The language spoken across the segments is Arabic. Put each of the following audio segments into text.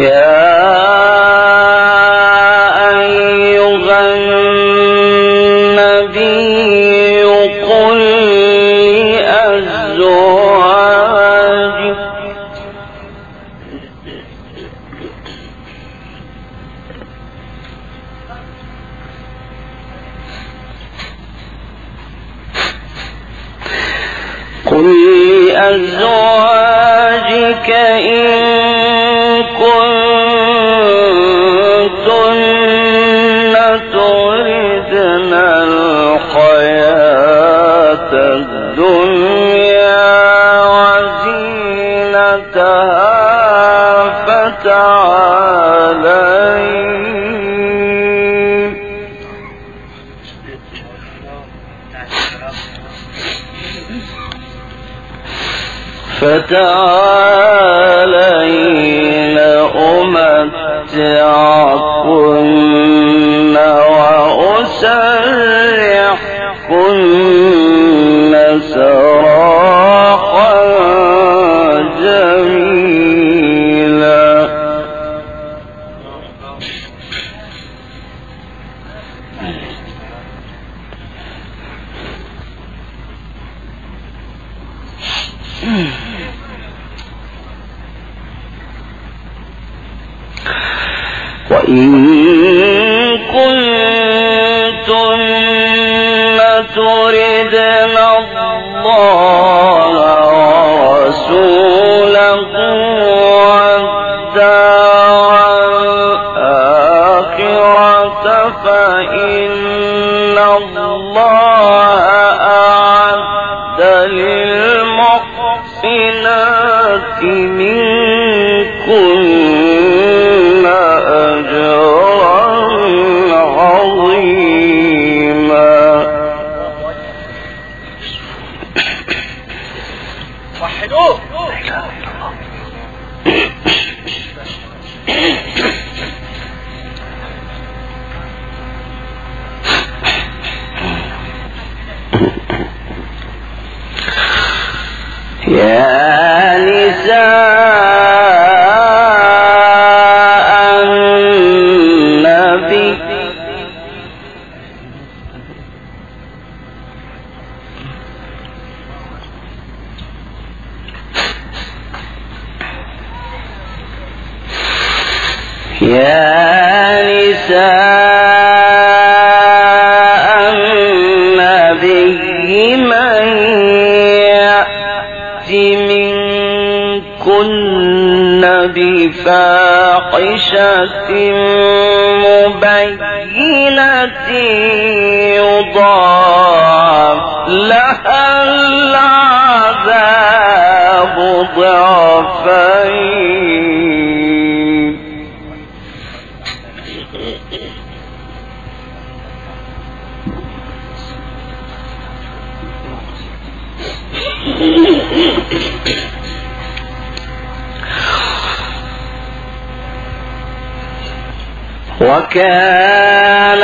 يا خير وكان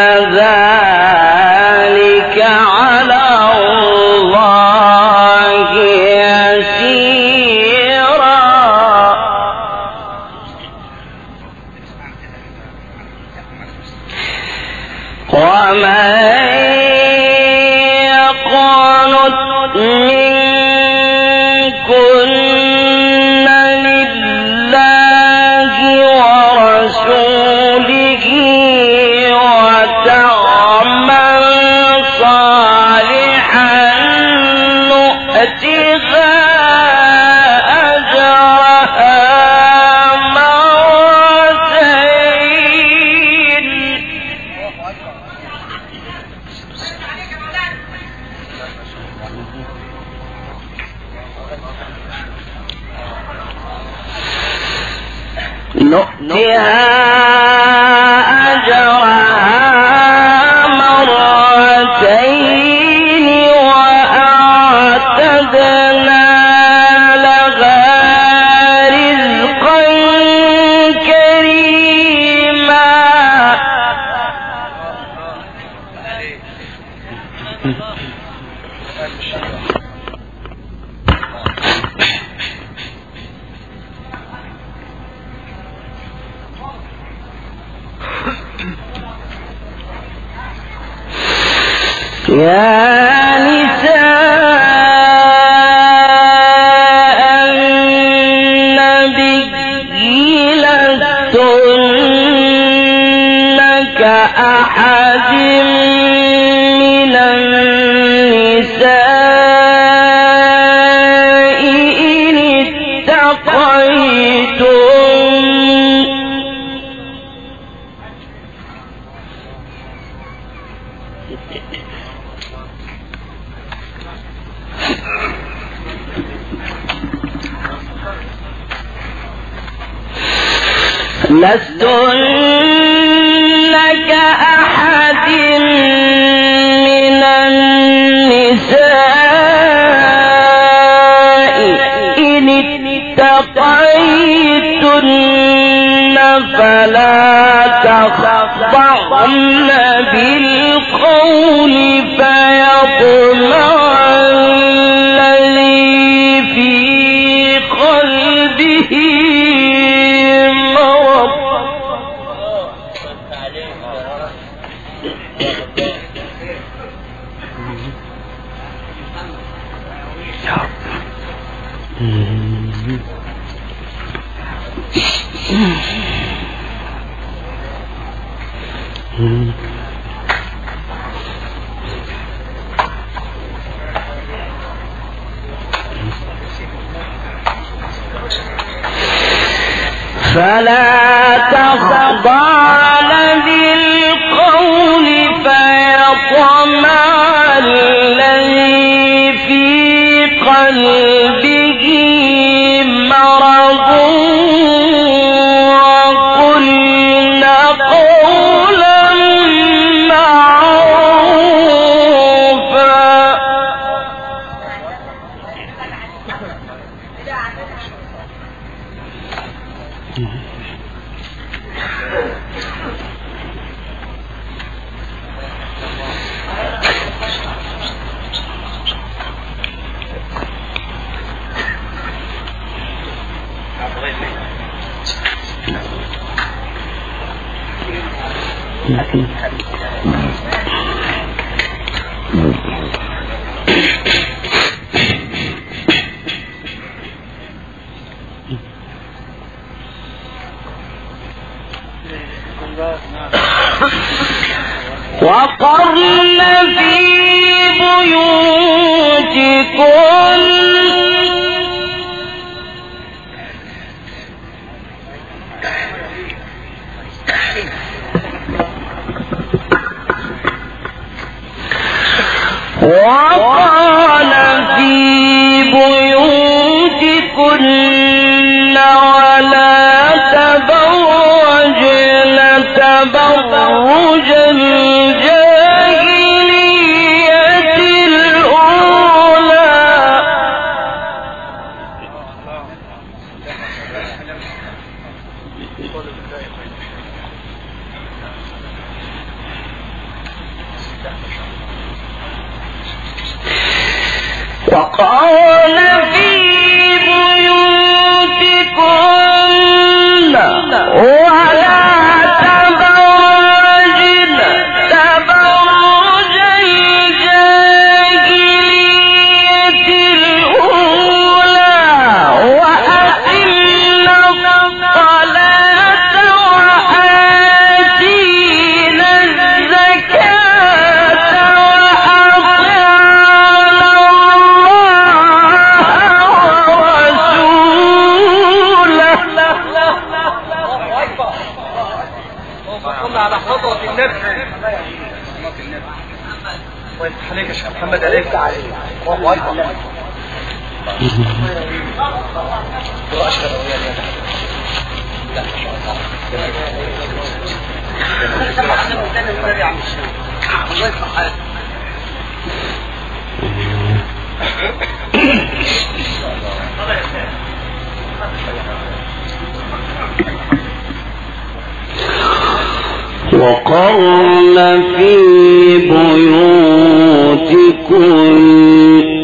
يا فلا تخضعن بالقول فيطمع الذي في قلبه. بيوتكن وقرن في بيوتكن.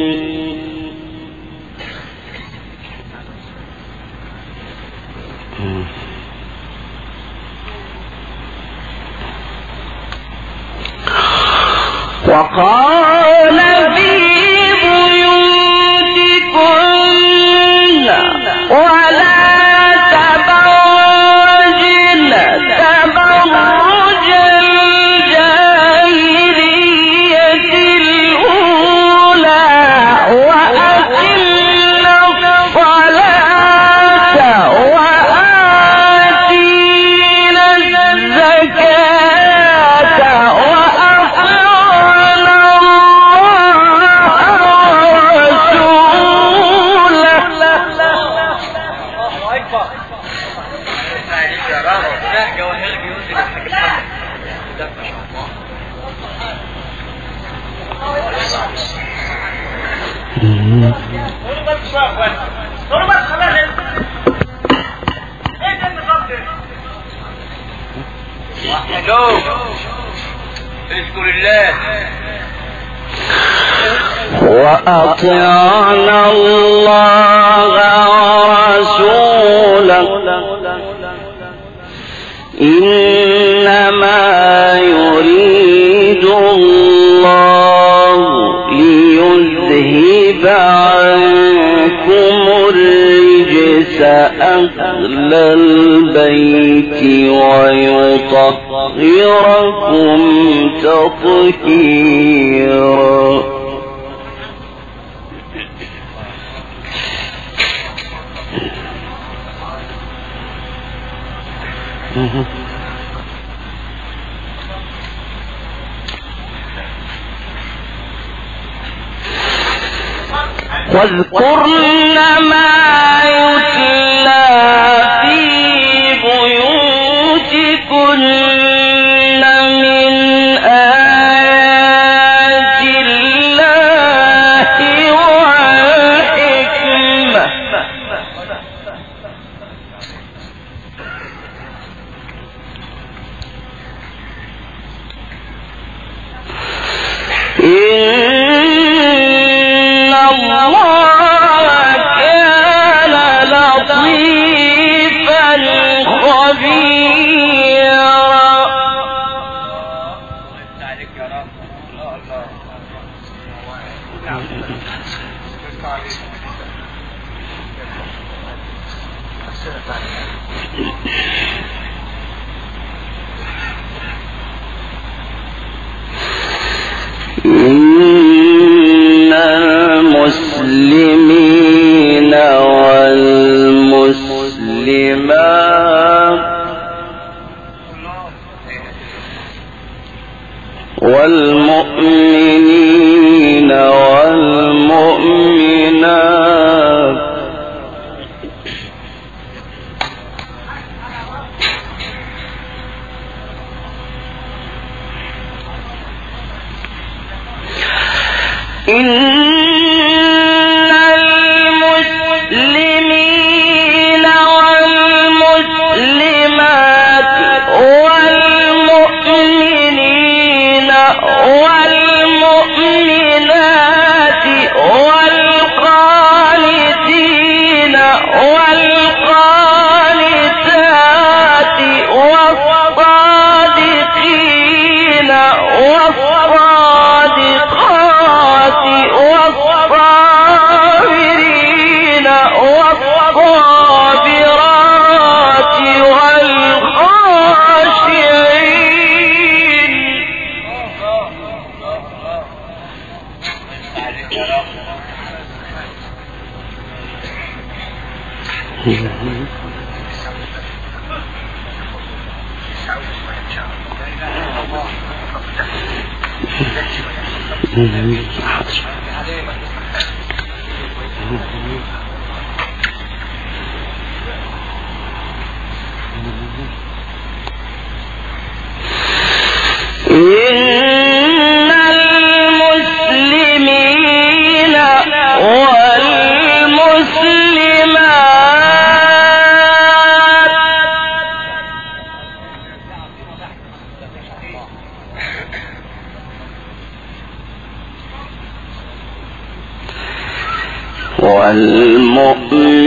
عنكم الرجس أهل البيت ويطهركم تطهيرا. واذكرن ما يتلى في بيوتكن. والمؤمنات والمؤمنات والمؤمنين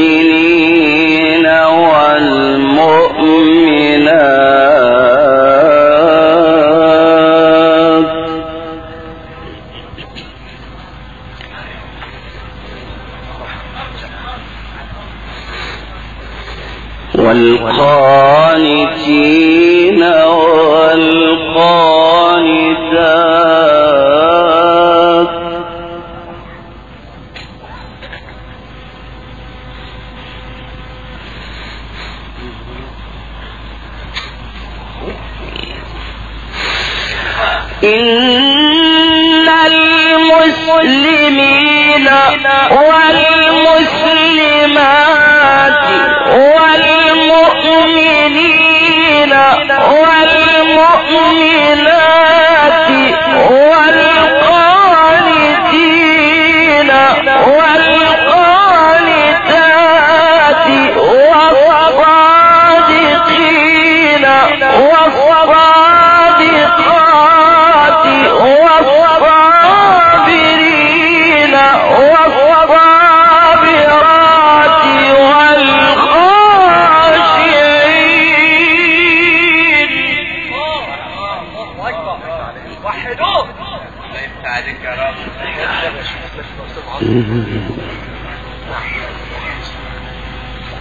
وحدوه الله يفتح عليك يا رب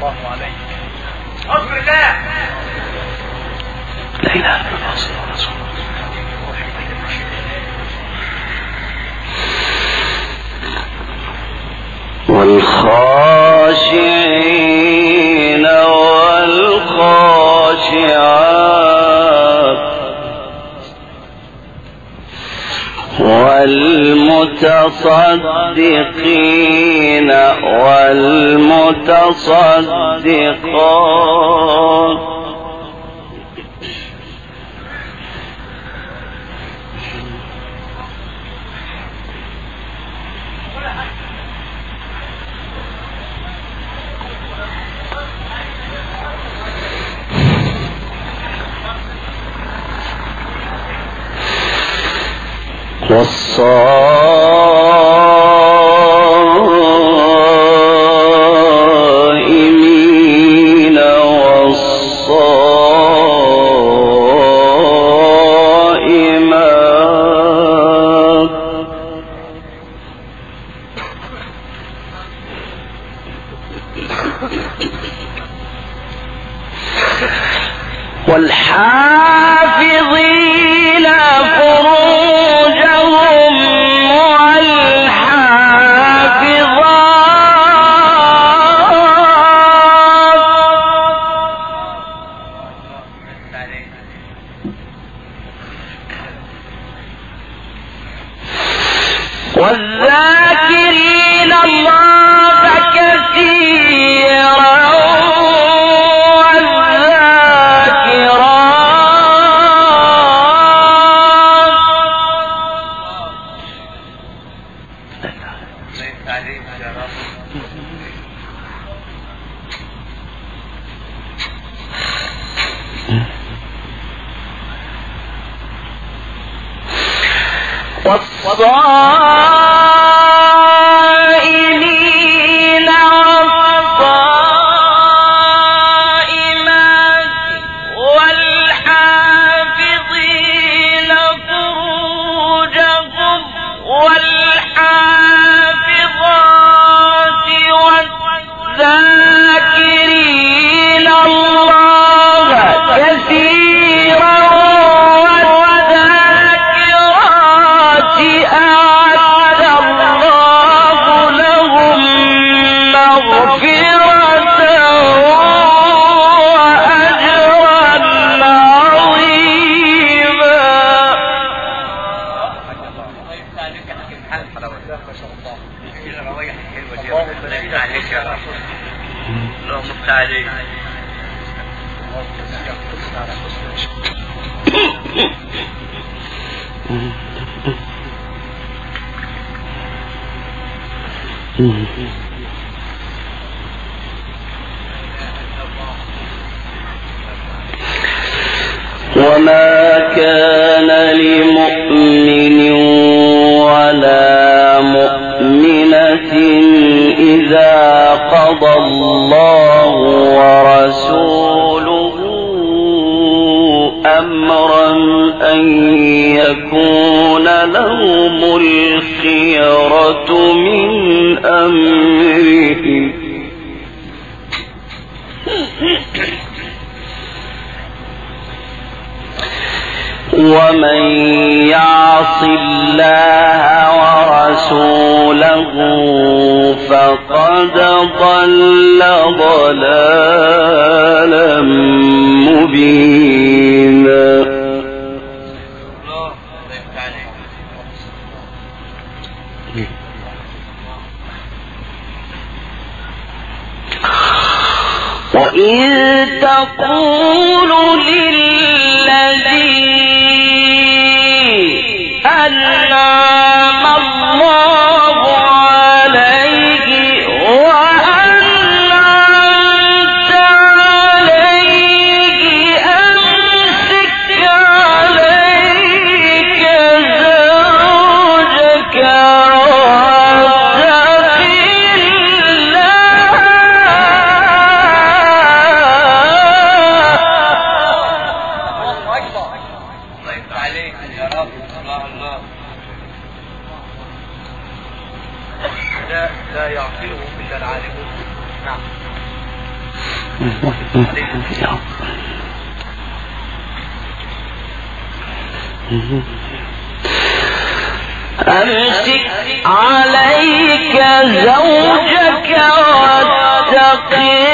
الله عليك أصبر الله لا إله إلا الله صلى الله عليه وسلم. والخاشعين والخاشعات. والمتصدقين والمتصدقات والصالحين وما كان لمؤمن ولا مؤمنة إذا قضى الله ورسوله أمرا أن يكون لهم الخير الخيرة من أمره. ومن يعص الله ورسوله فقد ضل ضلالا مبينا. وإذ تقول للذي أَنَّا أمسك عليك زوجك واتقي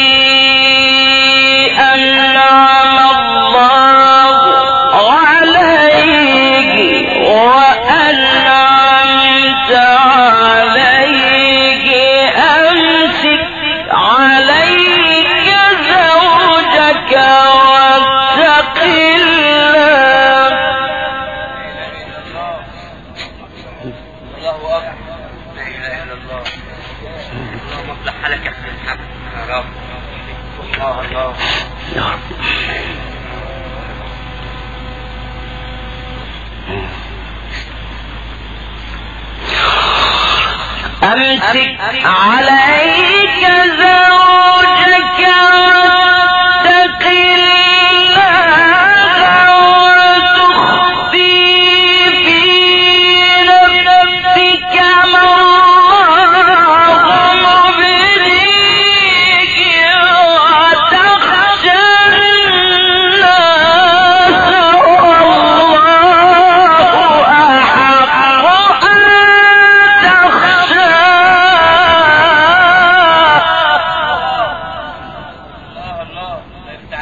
ala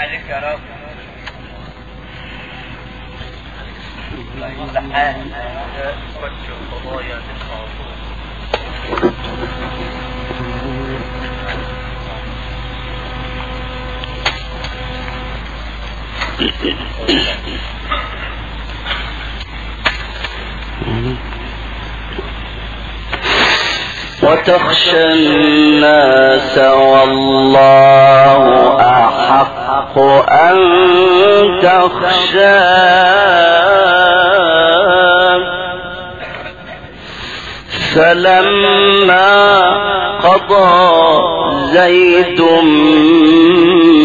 ذلك وجه القضايا وتخشى الناس والله أحق أن تخشى. فلما قضى زيد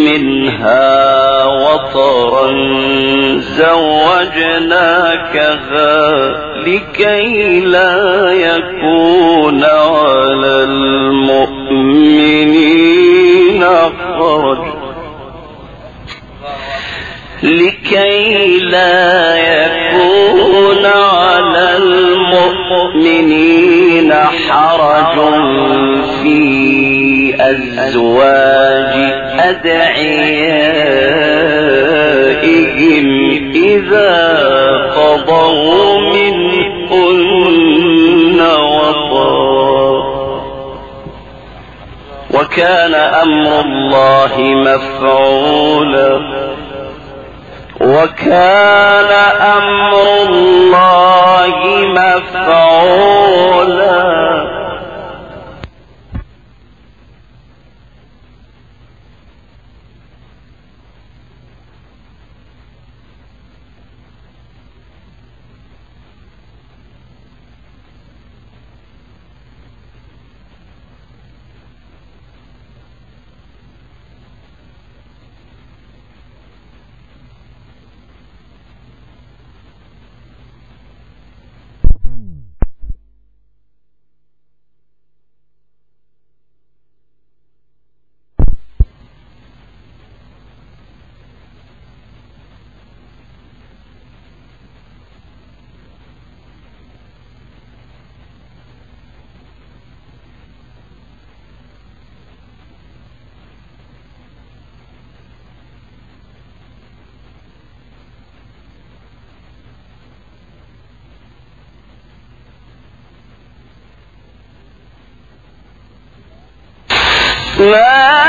منها وطرا زوجناكها لكي لا يكون على المؤمنين حرج لكي لا يكون على المؤمنين حرج في أزواج أدعيائهم إذا قضوا منهن وطرا وكان أمر الله مفعولا. وكان أمر الله مفعولا. ما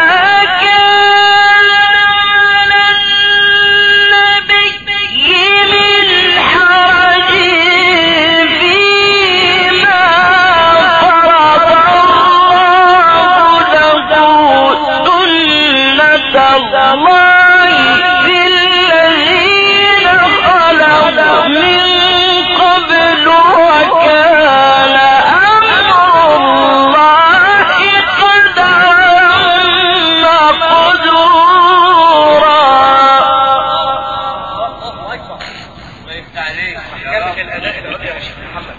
الأداء العليا يا شيخ محمد.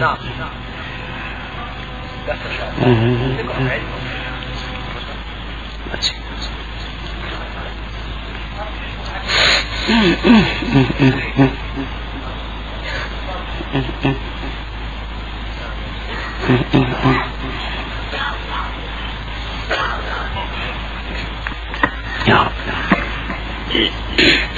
نعم. بس إن شاء الله.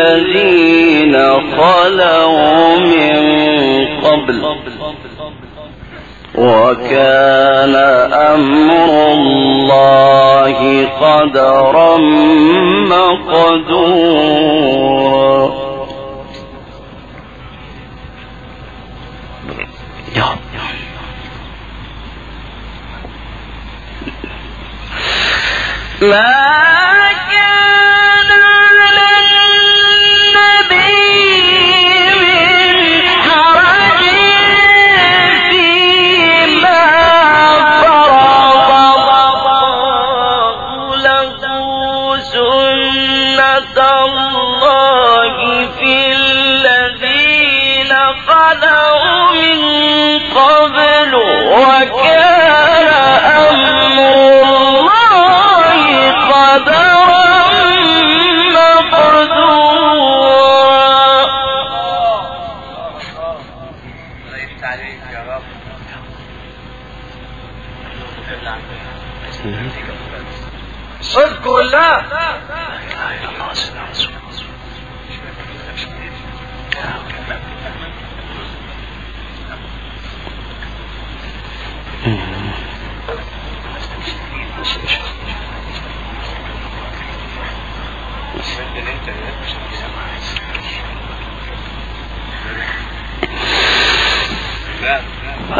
الذين خلوا من قبل. وكان أمر الله قدرا مقدورا. ما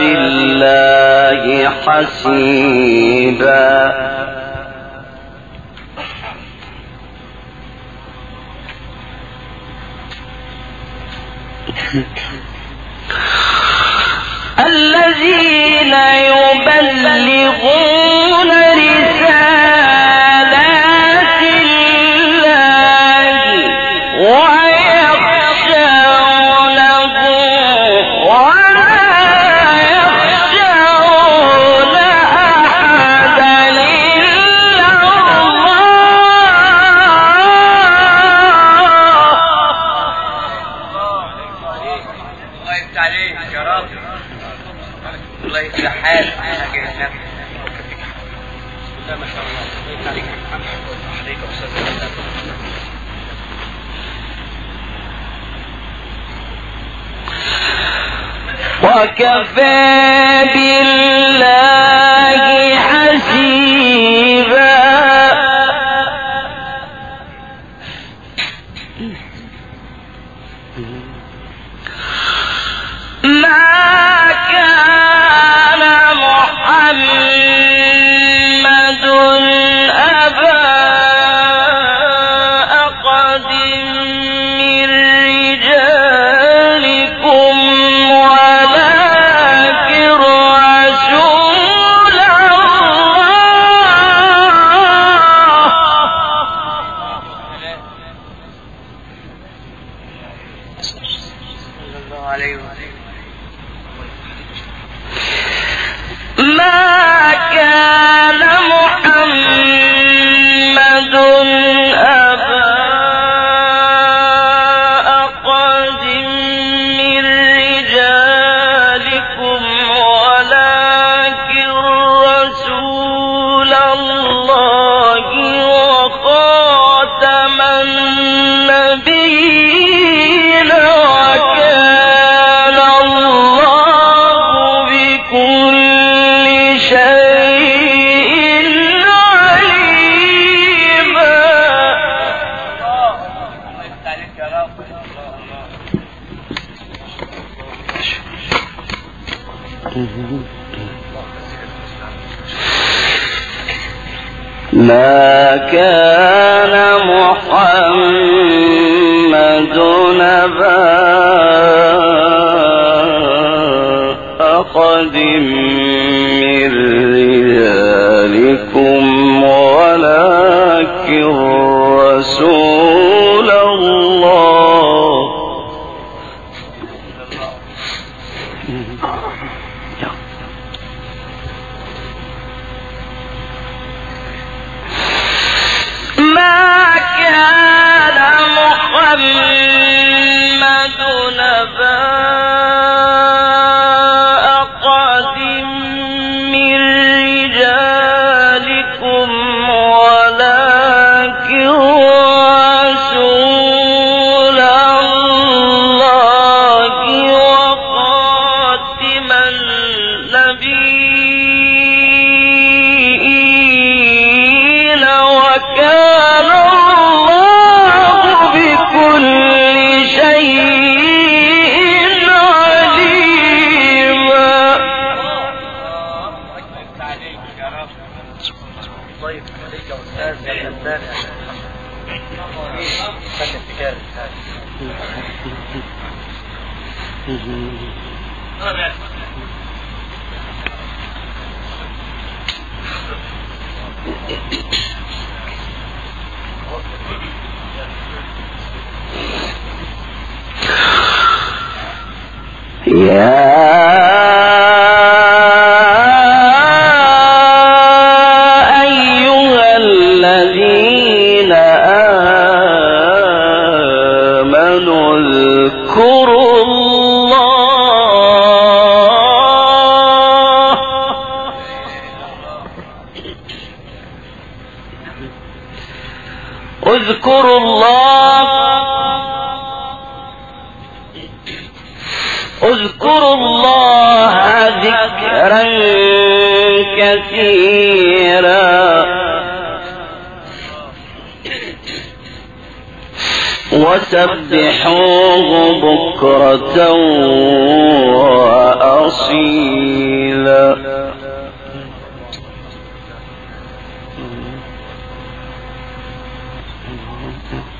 بالله حسيبا. الذين يبلغون رسالة وكفى بالله. Yeah.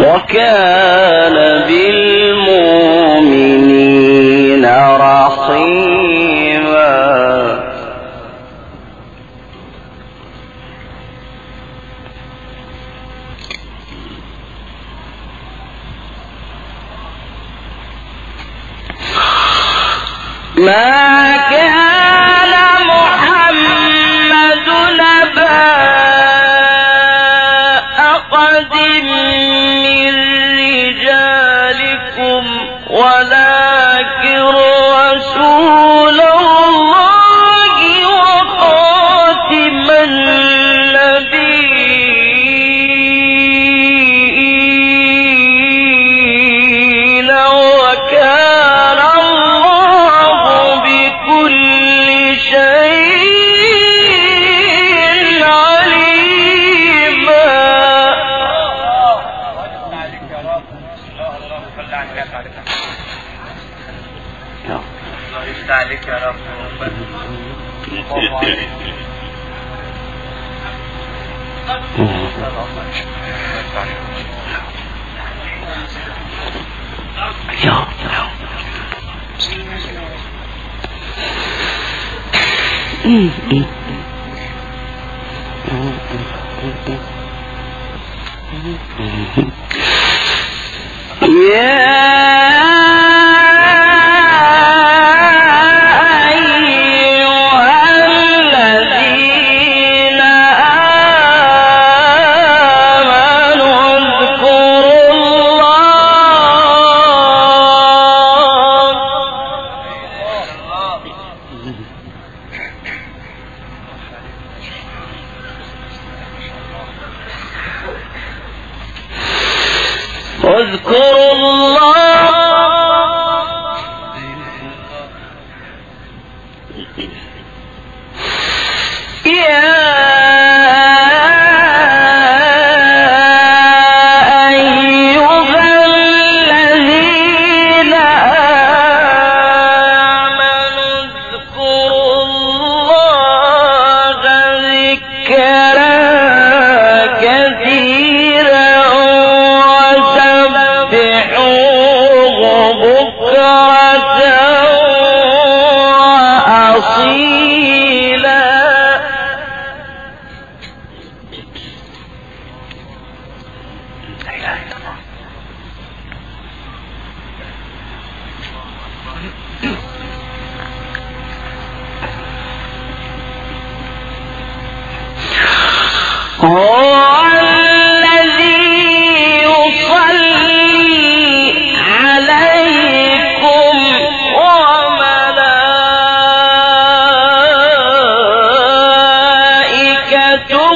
وكان بالمؤمنين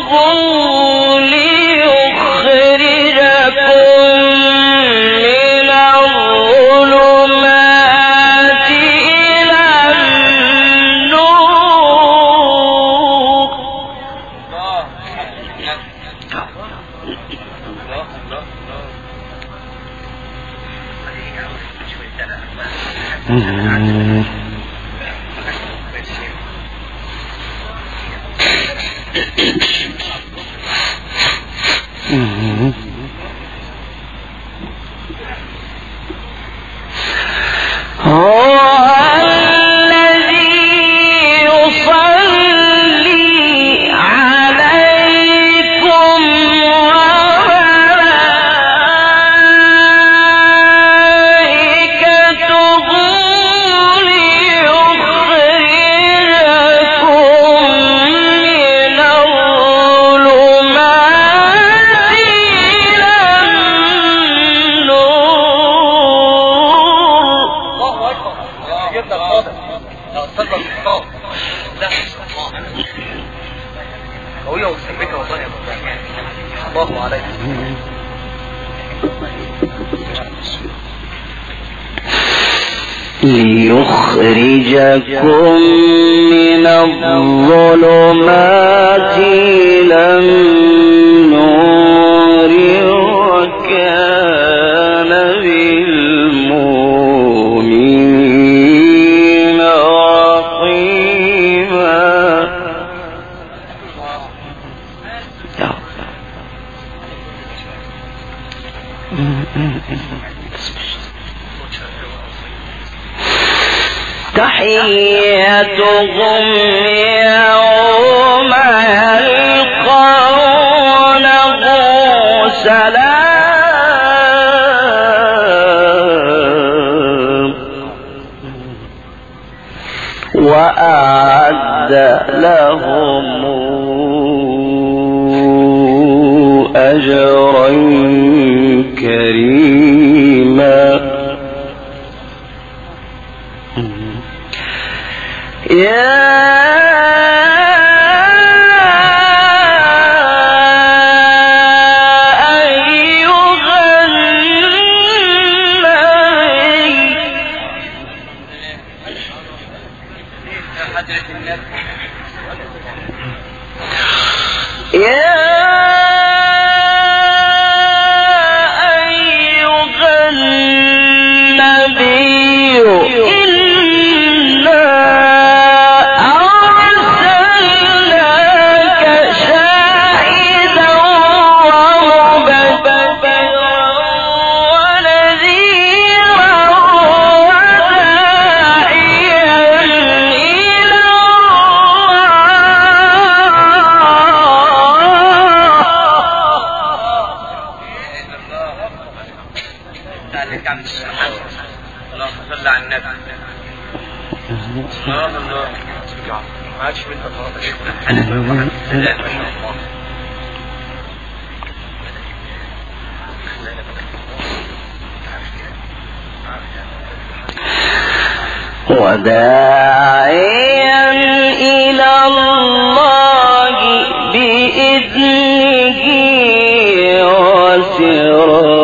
قولي go عن اللهم صل على النبي. ما وداعيا إلى الله بإذنه وسراجا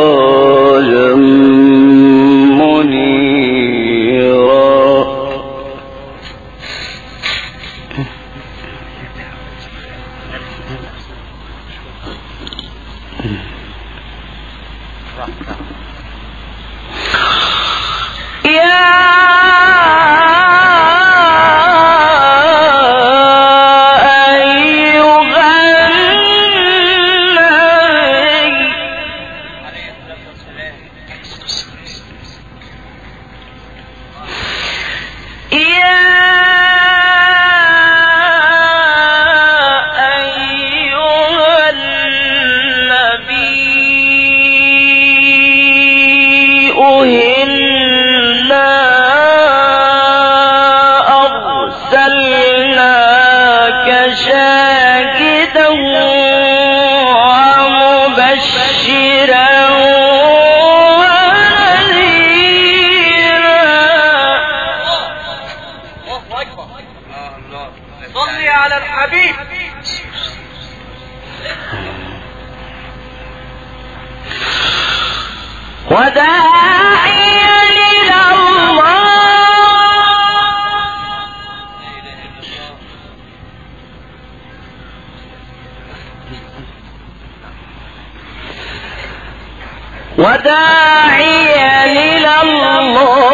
صلي على الحبيب. وداعي إلى الله. وداعيا إلى الله.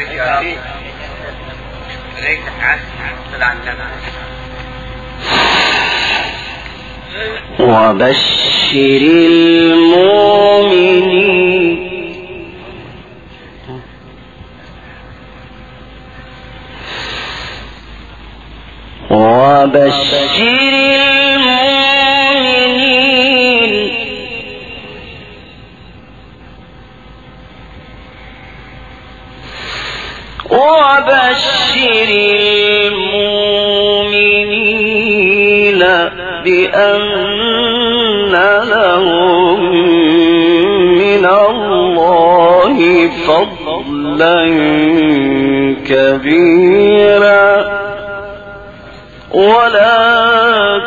يا وبشر المؤمنين. وبشر بأن لهم من الله فضلا كبيرا. ولا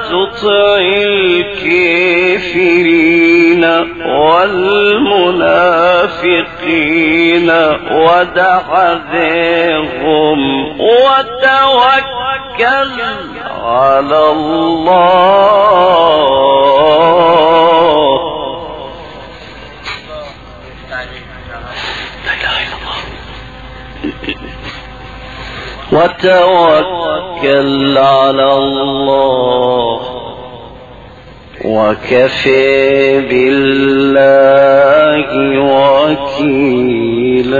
تطع الكافرين والمنافقين ودع ذيهم وتوكل على الله وكفى بالله وكيلا.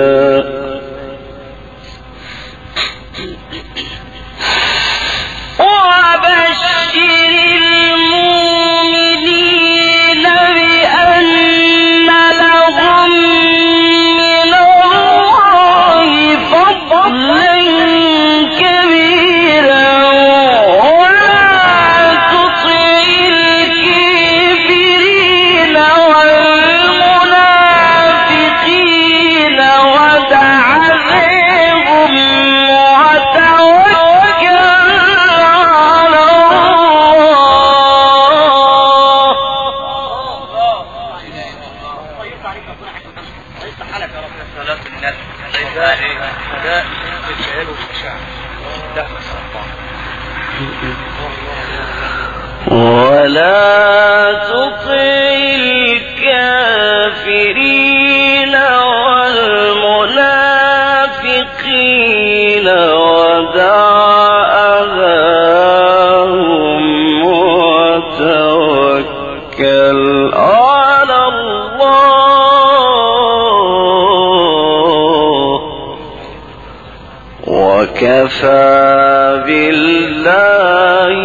وكفى بالله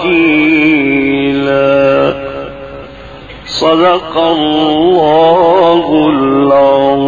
وكيلا. صدق الله العظيم.